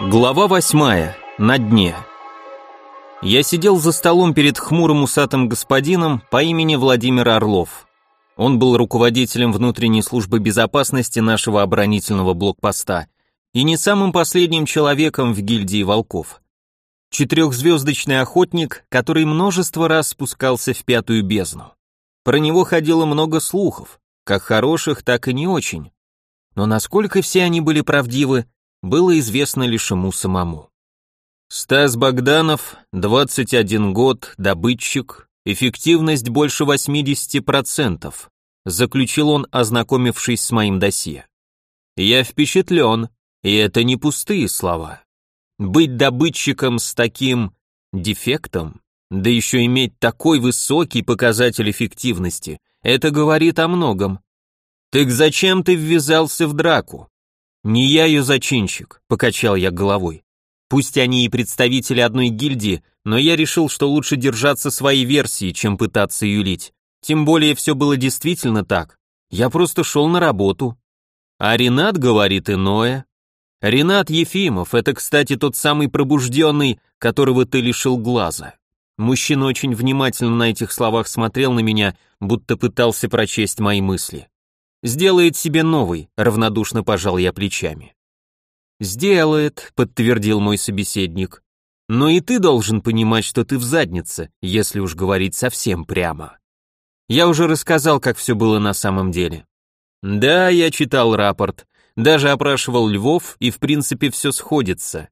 Глава восьмая. На дне. Я сидел за столом перед хмурым усатым господином по имени Владимир Орлов. Он был руководителем внутренней службы безопасности нашего оборонительного блокпоста и не самым последним человеком в гильдии волков. Четырехзвездочный охотник, который множество раз спускался в пятую бездну. Про него ходило много слухов, как хороших, так и не очень. Но насколько все они были правдивы, было известно лишь ему самому. Стас Богданов, 21 год, добытчик, эффективность больше 80%, заключил он, ознакомившись с моим досье. Я впечатлен, и это не пустые слова. Быть добытчиком с таким дефектом, да еще иметь такой высокий показатель эффективности, это говорит о многом. Так зачем ты ввязался в драку? Не я ее зачинщик, покачал я головой. Пусть они и представители одной гильдии, но я решил, что лучше держаться своей версии, чем пытаться юлить. Тем более все было действительно так. Я просто шел на работу. А Ренат говорит иное. Ренат Ефимов, это, кстати, тот самый пробужденный, которого ты лишил глаза. Мужчина очень внимательно на этих словах смотрел на меня, будто пытался прочесть мои мысли. «Сделает себе новый», — равнодушно пожал я плечами. «Сделает», — подтвердил мой собеседник. «Но и ты должен понимать, что ты в заднице, если уж говорить совсем прямо». Я уже рассказал, как все было на самом деле. Да, я читал рапорт, даже опрашивал Львов, и в принципе все сходится.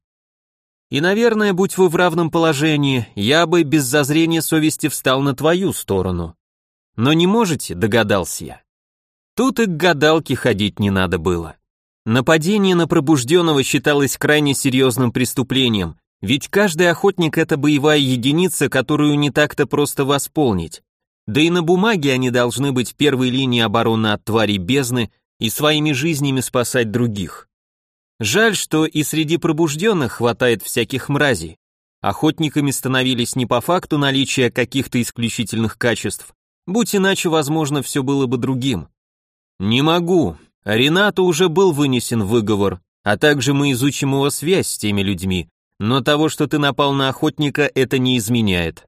И, наверное, будь вы в равном положении, я бы без зазрения совести встал на твою сторону. Но не можете, догадался я. Тут и к гадалке ходить не надо было. Нападение на пробужденного считалось крайне серьезным преступлением, ведь каждый охотник — это боевая единица, которую не так-то просто восполнить. Да и на бумаге они должны быть первой линии обороны от тварей бездны и своими жизнями спасать других. Жаль, что и среди пробужденных хватает всяких мразей. Охотниками становились не по факту наличия каких-то исключительных качеств, будь иначе, возможно, все было бы другим. Не могу, Ренату уже был вынесен выговор, а также мы изучим его связь с теми людьми, но того, что ты напал на охотника, это не изменяет.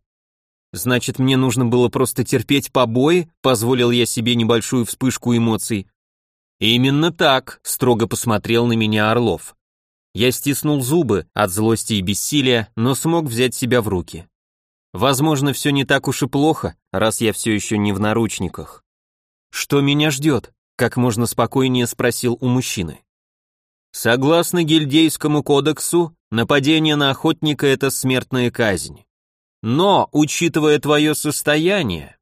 Значит, мне нужно было просто терпеть побои, позволил я себе небольшую вспышку эмоций. Именно так, строго посмотрел на меня Орлов. Я стиснул зубы от злости и бессилия, но смог взять себя в руки. Возможно, все не так уж и плохо, раз я все еще не в наручниках. Что меня ждет? как можно спокойнее спросил у мужчины. Согласно гильдейскому кодексу, нападение на охотника это смертная казнь. Но, учитывая твое состояние,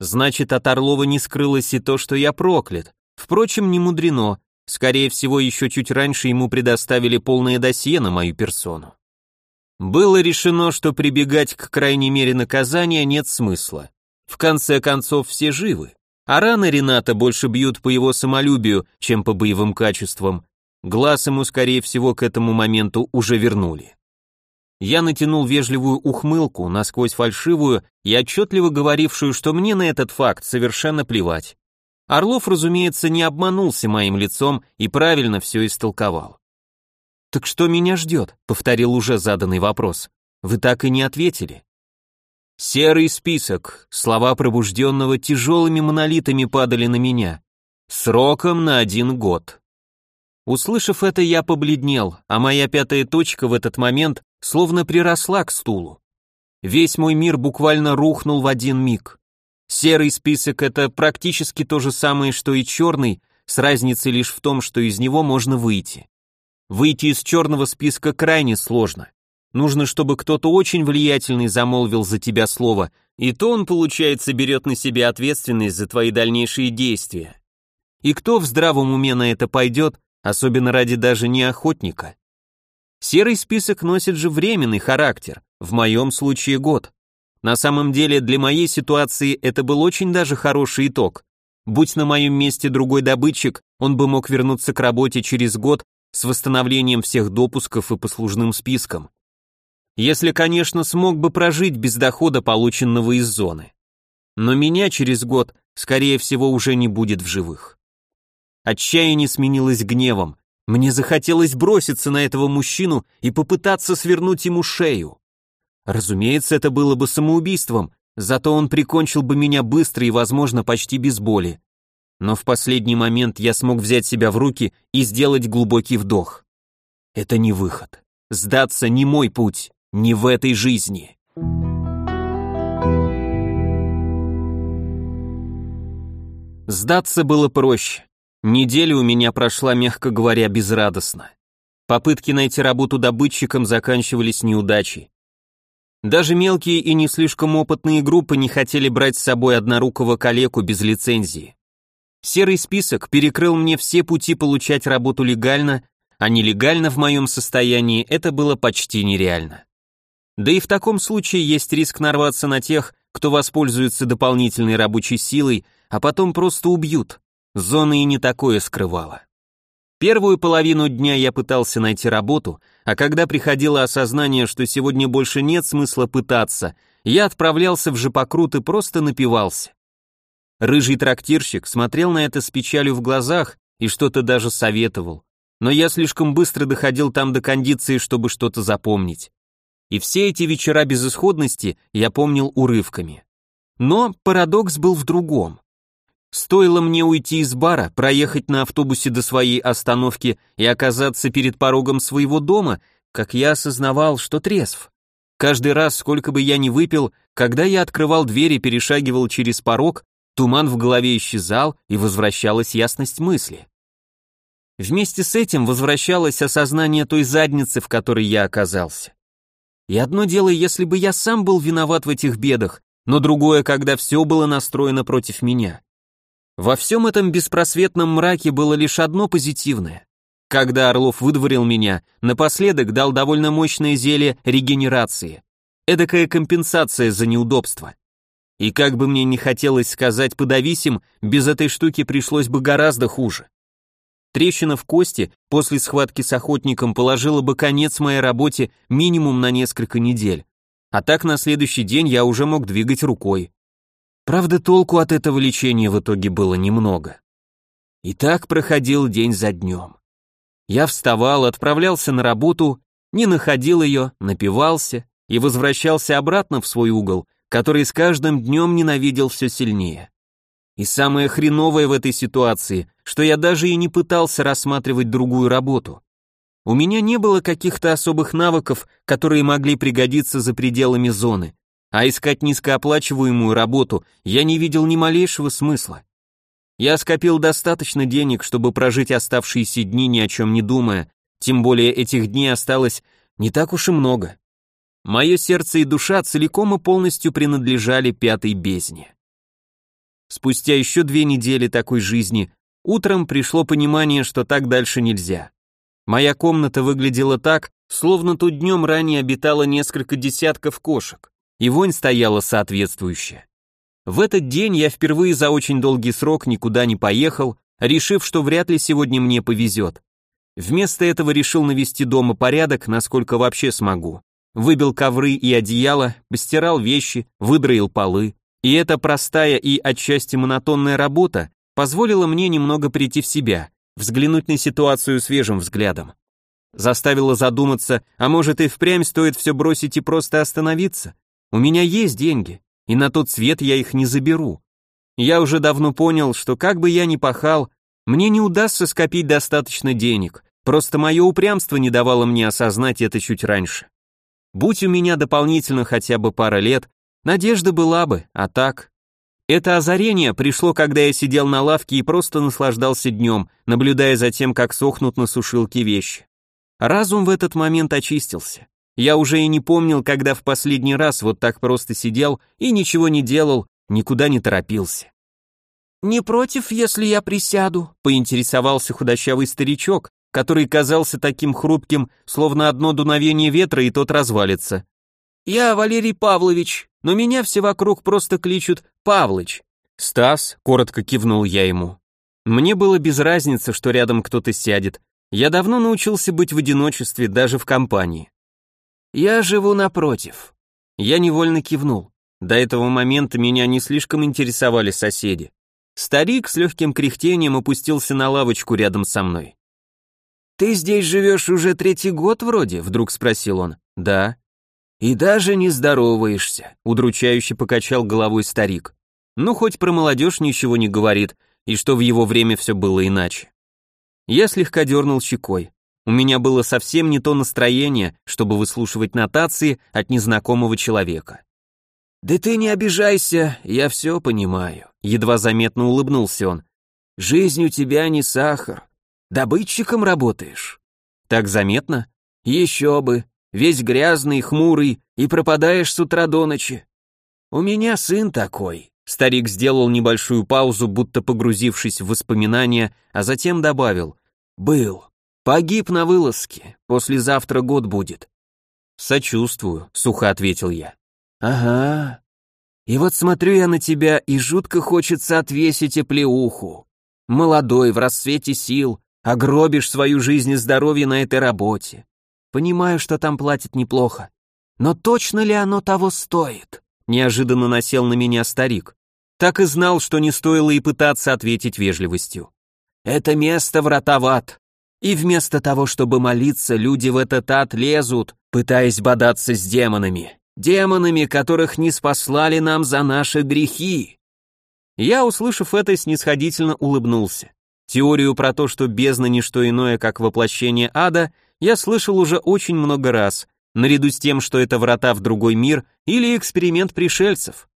значит, от Орлова не скрылось и то, что я проклят. Впрочем, не мудрено, скорее всего, еще чуть раньше ему предоставили полное досье на мою персону. Было решено, что прибегать к крайней мере наказания нет смысла. В конце концов, все живы. А раны Рената больше бьют по его самолюбию, чем по боевым качествам. Глаз ему, скорее всего, к этому моменту уже вернули. Я натянул вежливую ухмылку, насквозь фальшивую и отчетливо говорившую, что мне на этот факт совершенно плевать. Орлов, разумеется, не обманулся моим лицом и правильно все истолковал. «Так что меня ждет?» — повторил уже заданный вопрос. «Вы так и не ответили». Серый список, слова пробужденного тяжелыми монолитами падали на меня. Сроком на один год. Услышав это, я побледнел, а моя пятая точка в этот момент словно приросла к стулу. Весь мой мир буквально рухнул в один миг. Серый список — это практически то же самое, что и черный, с разницей лишь в том, что из него можно выйти. Выйти из черного списка крайне сложно. Нужно, чтобы кто-то очень влиятельный замолвил за тебя слово, и то он, получается, берет на себя ответственность за твои дальнейшие действия. И кто в здравом уме на это пойдет, особенно ради даже не охотника? Серый список носит же временный характер, в моем случае год. На самом деле для моей ситуации это был очень даже хороший итог. Будь на моем месте другой добытчик, он бы мог вернуться к работе через год с восстановлением всех допусков и послужным списком. Если, конечно, смог бы прожить без дохода, полученного из зоны. Но меня через год, скорее всего, уже не будет в живых. Отчаяние сменилось гневом. Мне захотелось броситься на этого мужчину и попытаться свернуть ему шею. Разумеется, это было бы самоубийством, зато он прикончил бы меня быстро и, возможно, почти без боли. Но в последний момент я смог взять себя в руки и сделать глубокий вдох. Это не выход. Сдаться не мой путь, не в этой жизни. Сдаться было проще. Неделя у меня прошла, мягко говоря, безрадостно. Попытки найти работу добытчиком заканчивались неудачей. Даже мелкие и не слишком опытные группы не хотели брать с собой однорукого калеку без лицензии. Серый список перекрыл мне все пути получать работу легально, а нелегально в моем состоянии это было почти нереально. Да и в таком случае есть риск нарваться на тех, кто воспользуется дополнительной рабочей силой, а потом просто убьют. Зона и не такое скрывала. Первую половину дня я пытался найти работу, а когда приходило осознание, что сегодня больше нет смысла пытаться, я отправлялся в жопокрут и просто напивался. Рыжий трактирщик смотрел на это с печалью в глазах и что-то даже советовал, но я слишком быстро доходил там до кондиции, чтобы что-то запомнить. И все эти вечера безысходности я помнил урывками. Но парадокс был в другом. Стоило мне уйти из бара, проехать на автобусе до своей остановки и оказаться перед порогом своего дома, как я осознавал, что трезв. Каждый раз, сколько бы я ни выпил, когда я открывал дверь и перешагивал через порог, туман в голове исчезал и возвращалась ясность мысли. Вместе с этим возвращалось осознание той задницы, в которой я оказался. И одно дело, если бы я сам был виноват в этих бедах, но другое, когда все было настроено против меня. Во всем этом беспросветном мраке было лишь одно позитивное. Когда Орлов выдворил меня, напоследок дал довольно мощное зелье регенерации. Эдакая компенсация за неудобство. И как бы мне не хотелось сказать подавись им, без этой штуки пришлось бы гораздо хуже. Трещина в кости после схватки с охотником положила бы конец моей работе минимум на несколько недель. А так на следующий день я уже мог двигать рукой. Правда, толку от этого лечения в итоге было немного. И так проходил день за днем. Я вставал, отправлялся на работу, не находил ее, напивался и возвращался обратно в свой угол, который с каждым днем ненавидел все сильнее. И самое хреновое в этой ситуации, что я даже и не пытался рассматривать другую работу. У меня не было каких-то особых навыков, которые могли пригодиться за пределами зоны а искать низкооплачиваемую работу я не видел ни малейшего смысла. Я скопил достаточно денег, чтобы прожить оставшиеся дни ни о чем не думая, тем более этих дней осталось не так уж и много. Мое сердце и душа целиком и полностью принадлежали пятой бездне. Спустя еще две недели такой жизни, утром пришло понимание, что так дальше нельзя. Моя комната выглядела так, словно тут днем ранее обитало несколько десятков кошек и вонь стояла соответствующая. В этот день я впервые за очень долгий срок никуда не поехал, решив, что вряд ли сегодня мне повезет. Вместо этого решил навести дома порядок, насколько вообще смогу. Выбил ковры и одеяло, постирал вещи, выдроил полы. И эта простая и отчасти монотонная работа позволила мне немного прийти в себя, взглянуть на ситуацию свежим взглядом. Заставила задуматься, а может и впрямь стоит все бросить и просто остановиться? У меня есть деньги, и на тот свет я их не заберу. Я уже давно понял, что как бы я ни пахал, мне не удастся скопить достаточно денег, просто мое упрямство не давало мне осознать это чуть раньше. Будь у меня дополнительно хотя бы пара лет, надежда была бы, а так... Это озарение пришло, когда я сидел на лавке и просто наслаждался днем, наблюдая за тем, как сохнут на сушилке вещи. Разум в этот момент очистился. Я уже и не помнил, когда в последний раз вот так просто сидел и ничего не делал, никуда не торопился. «Не против, если я присяду?» — поинтересовался худощавый старичок, который казался таким хрупким, словно одно дуновение ветра и тот развалится. «Я Валерий Павлович, но меня все вокруг просто кличут Павлыч». «Стас», — коротко кивнул я ему. Мне было без разницы, что рядом кто-то сядет. Я давно научился быть в одиночестве, даже в компании. «Я живу напротив». Я невольно кивнул. До этого момента меня не слишком интересовали соседи. Старик с легким кряхтением опустился на лавочку рядом со мной. «Ты здесь живешь уже третий год вроде?» — вдруг спросил он. «Да». «И даже не здороваешься», — удручающе покачал головой старик. «Ну, хоть про молодежь ничего не говорит, и что в его время все было иначе». Я слегка дернул щекой. У меня было совсем не то настроение, чтобы выслушивать нотации от незнакомого человека. «Да ты не обижайся, я все понимаю», — едва заметно улыбнулся он. «Жизнь у тебя не сахар. Добытчиком работаешь?» «Так заметно?» «Еще бы весь грязный, хмурый, и пропадаешь с утра до ночи. У меня сын такой». Старик сделал небольшую паузу, будто погрузившись в воспоминания, а затем добавил. «Был. Погиб на вылазке. Послезавтра год будет». «Сочувствую», — сухо ответил я. «Ага. И вот смотрю я на тебя, и жутко хочется отвесить оплеуху. Молодой, в расцвете сил, огробишь свою жизнь и здоровье на этой работе. Понимаю, что там платят неплохо. Но точно ли оно того стоит? Неожиданно насел на меня старик. Так и знал, что не стоило и пытаться ответить вежливостью. Это место врата в ад. И вместо того, чтобы молиться, люди в этот ад лезут, пытаясь бодаться с демонами. Демонами, которых не спаслали нам за наши грехи. Я, услышав это, снисходительно улыбнулся. Теорию про то, что бездна не что иное, как воплощение ада, я слышал уже очень много раз, наряду с тем, что это врата в другой мир или эксперимент пришельцев.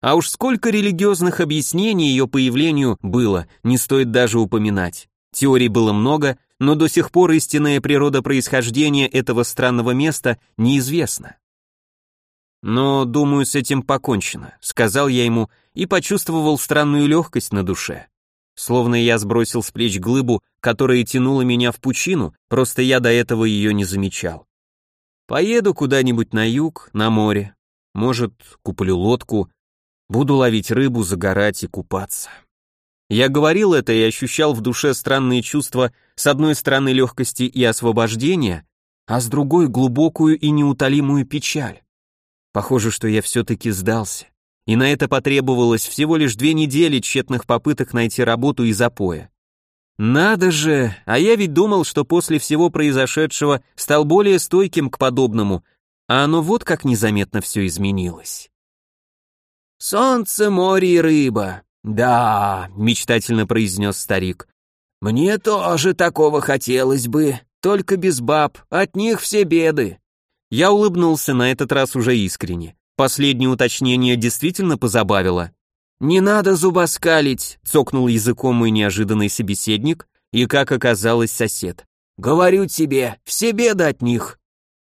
А уж сколько религиозных объяснений ее появлению было, не стоит даже упоминать. Теорий было много, но до сих пор истинная природа происхождения этого странного места неизвестна. Но, думаю, с этим покончено, сказал я ему и почувствовал странную легкость на душе. Словно я сбросил с плеч глыбу, которая тянула меня в пучину, просто я до этого ее не замечал. Поеду куда-нибудь на юг, на море. Может, куплю лодку, буду ловить рыбу, загорать и купаться. Я говорил это и ощущал в душе странные чувства, с одной стороны легкости и освобождения, а с другой глубокую и неутолимую печаль. Похоже, что я все-таки сдался и на это потребовалось всего лишь две недели тщетных попыток найти работу и запоя. Надо же, а я ведь думал, что после всего произошедшего стал более стойким к подобному, а оно вот как незаметно все изменилось. «Солнце, море и рыба. Да», — мечтательно произнес старик. «Мне тоже такого хотелось бы, только без баб, от них все беды». Я улыбнулся на этот раз уже искренне. Последнее уточнение действительно позабавило. «Не надо зубоскалить», — цокнул языком мой неожиданный собеседник и, как оказалось, сосед. «Говорю тебе, все беды от них.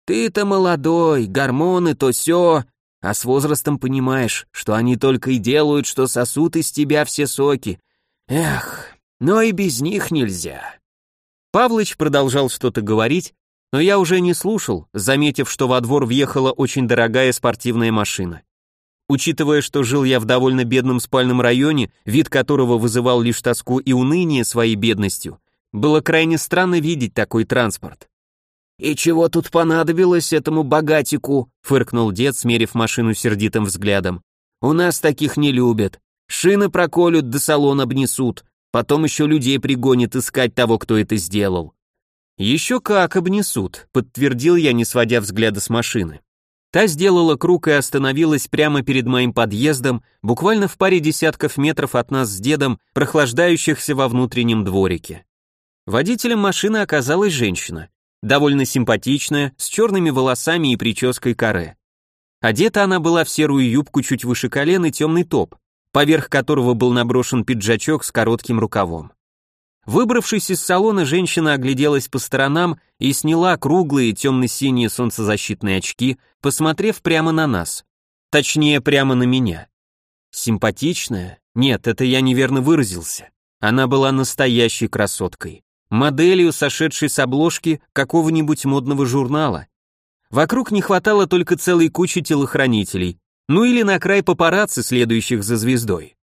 Ты-то молодой, гормоны то все, а с возрастом понимаешь, что они только и делают, что сосут из тебя все соки. Эх, но и без них нельзя». Павлыч продолжал что-то говорить, но я уже не слушал, заметив, что во двор въехала очень дорогая спортивная машина. Учитывая, что жил я в довольно бедном спальном районе, вид которого вызывал лишь тоску и уныние своей бедностью, было крайне странно видеть такой транспорт. «И чего тут понадобилось этому богатику?» — фыркнул дед, смерив машину сердитым взглядом. «У нас таких не любят. Шины проколют, до салон обнесут. Потом еще людей пригонят искать того, кто это сделал. «Еще как обнесут», — подтвердил я, не сводя взгляда с машины. Та сделала круг и остановилась прямо перед моим подъездом, буквально в паре десятков метров от нас с дедом, прохлаждающихся во внутреннем дворике. Водителем машины оказалась женщина, довольно симпатичная, с черными волосами и прической каре. Одета она была в серую юбку чуть выше колен и темный топ, поверх которого был наброшен пиджачок с коротким рукавом. Выбравшись из салона, женщина огляделась по сторонам и сняла круглые темно-синие солнцезащитные очки, посмотрев прямо на нас. Точнее, прямо на меня. Симпатичная? Нет, это я неверно выразился. Она была настоящей красоткой. Моделью, сошедшей с обложки какого-нибудь модного журнала. Вокруг не хватало только целой кучи телохранителей, ну или на край папарацци, следующих за звездой.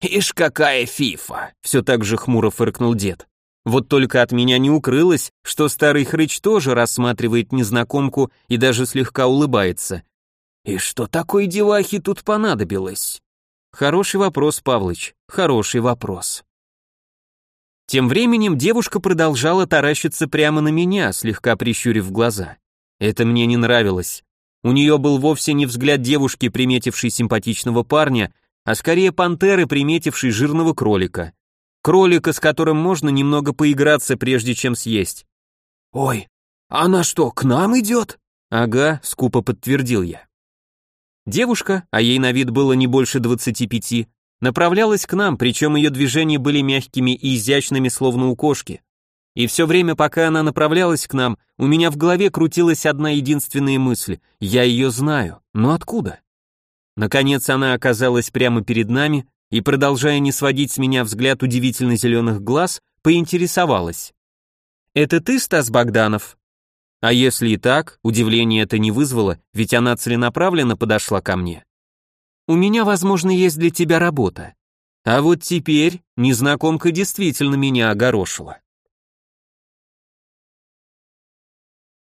«Ишь, какая фифа!» — все так же хмуро фыркнул дед. Вот только от меня не укрылось, что старый хрыч тоже рассматривает незнакомку и даже слегка улыбается. И что такой девахе тут понадобилось? Хороший вопрос, Павлыч, хороший вопрос. Тем временем девушка продолжала таращиться прямо на меня, слегка прищурив глаза. Это мне не нравилось. У нее был вовсе не взгляд девушки, приметившей симпатичного парня, а скорее пантеры, приметившей жирного кролика. Кролика, с которым можно немного поиграться, прежде чем съесть. «Ой, она что, к нам идет?» «Ага», — скупо подтвердил я. Девушка, а ей на вид было не больше двадцати пяти, направлялась к нам, причем ее движения были мягкими и изящными, словно у кошки. И все время, пока она направлялась к нам, у меня в голове крутилась одна единственная мысль — я ее знаю, но откуда? Наконец она оказалась прямо перед нами и, продолжая не сводить с меня взгляд удивительно зеленых глаз, поинтересовалась. «Это ты, Стас Богданов?» А если и так, удивление это не вызвало, ведь она целенаправленно подошла ко мне. У меня, возможно, есть для тебя работа. А вот теперь незнакомка действительно меня огорошила.